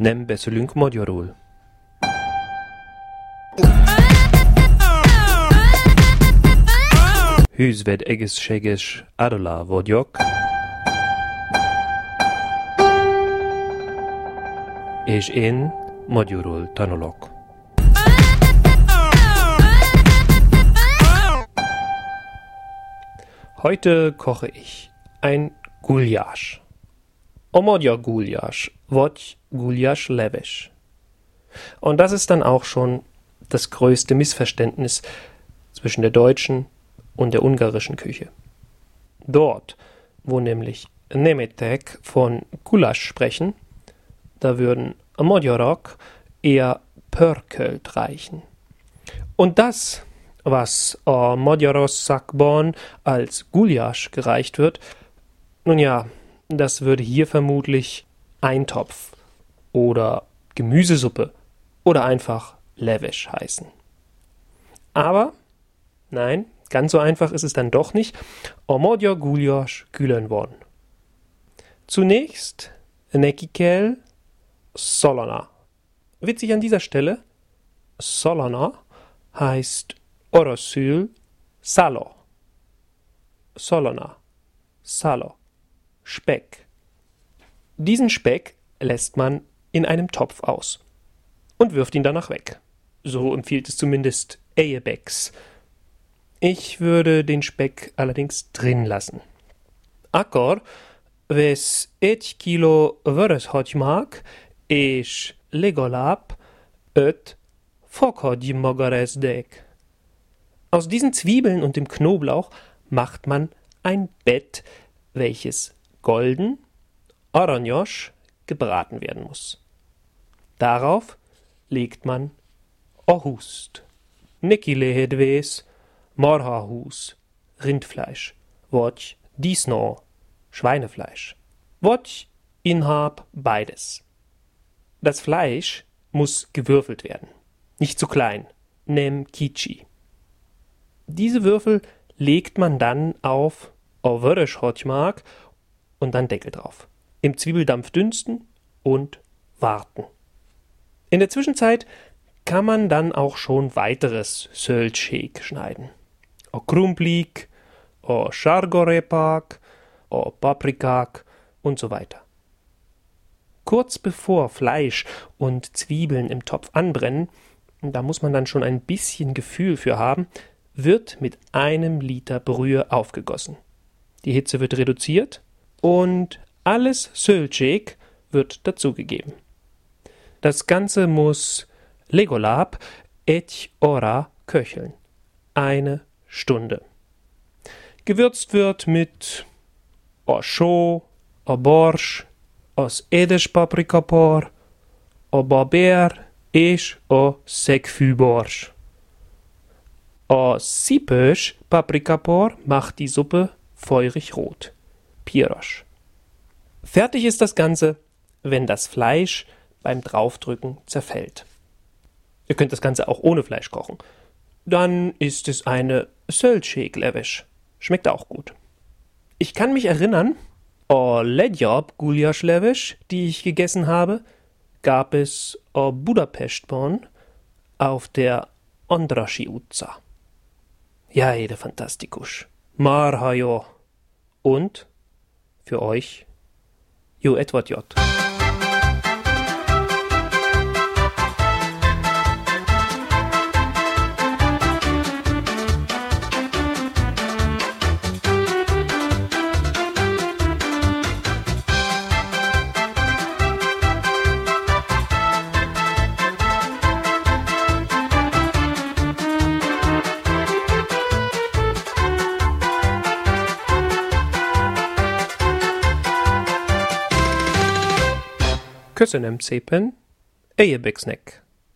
nem beszélünk magyarul. Hűzved egészséges Adela vagyok. És én magyarul tanulok. Heute koche ich ein Gulasch. A magyar Gulasch, vagy Gulasch leves. Und das ist dann auch schon das größte Missverständnis zwischen der deutschen und der ungarischen Küche. Dort, wo nämlich Nemetek von Gulasch sprechen, da würden Magyarok eher pörkölt reichen. Und das, was a Magyarországban als Gulasch gereicht wird, nun ja, das würde hier vermutlich Eintopf oder Gemüsesuppe oder einfach Levesh heißen. Aber, nein, ganz so einfach ist es dann doch nicht. Omodja Guljas Gülenborn. Zunächst Nekikel Solana. Witzig an dieser Stelle, Solana heißt Orosyl Salo. Solana. Salo. Speck. Diesen Speck lässt man in einem Topf aus und wirft ihn danach weg. So empfiehlt es zumindest Eyebecks. Ich würde den Speck allerdings drin lassen. Akkor, wes egy kilo vöröshagymak és legalább öt fokhagymagarezdek. Aus diesen Zwiebeln und dem Knoblauch macht man ein Bett, welches golden, aranyos gebraten werden muss. Darauf legt man Ohust, Nekilehedves, Morhahus, Rindfleisch, Wotch, Disno, Schweinefleisch. Wotch, Inhab, beides. Das Fleisch muss gewürfelt werden. Nicht zu klein. Nem Kichi. Diese Würfel legt man dann auf Overisch und dann Deckel drauf. Im Zwiebeldampf dünsten und warten. In der Zwischenzeit kann man dann auch schon weiteres Söltschek schneiden. O Krumplik, o Chargorepak, o Paprikak und so weiter. Kurz bevor Fleisch und Zwiebeln im Topf anbrennen, da muss man dann schon ein bisschen Gefühl für haben, wird mit einem Liter Brühe aufgegossen. Die Hitze wird reduziert und alles Sölcek wird dazugegeben. Das Ganze muss Legolab et ora köcheln. Eine Stunde. Gewürzt wird mit Osho, Oborsch, os édespaprikapor, a babér és a szegfűbors. A szipös Paprikapor macht die Suppe feurig rot. Pirosch. Fertig ist das Ganze, wenn das Fleisch beim Draufdrücken zerfällt. Ihr könnt das Ganze auch ohne Fleisch kochen. Dann ist es eine Söltscheglewisch. Schmeckt auch gut. Ich kann mich erinnern, o Ledjob Guljaschlewisch, die ich gegessen habe, gab es o Budapestborn auf der Ondraschi Uza. Ja, jede Fantastikusch. Marhajo. Und für euch Jo Edward J. Köszönöm szépen, Ejjebeksznek!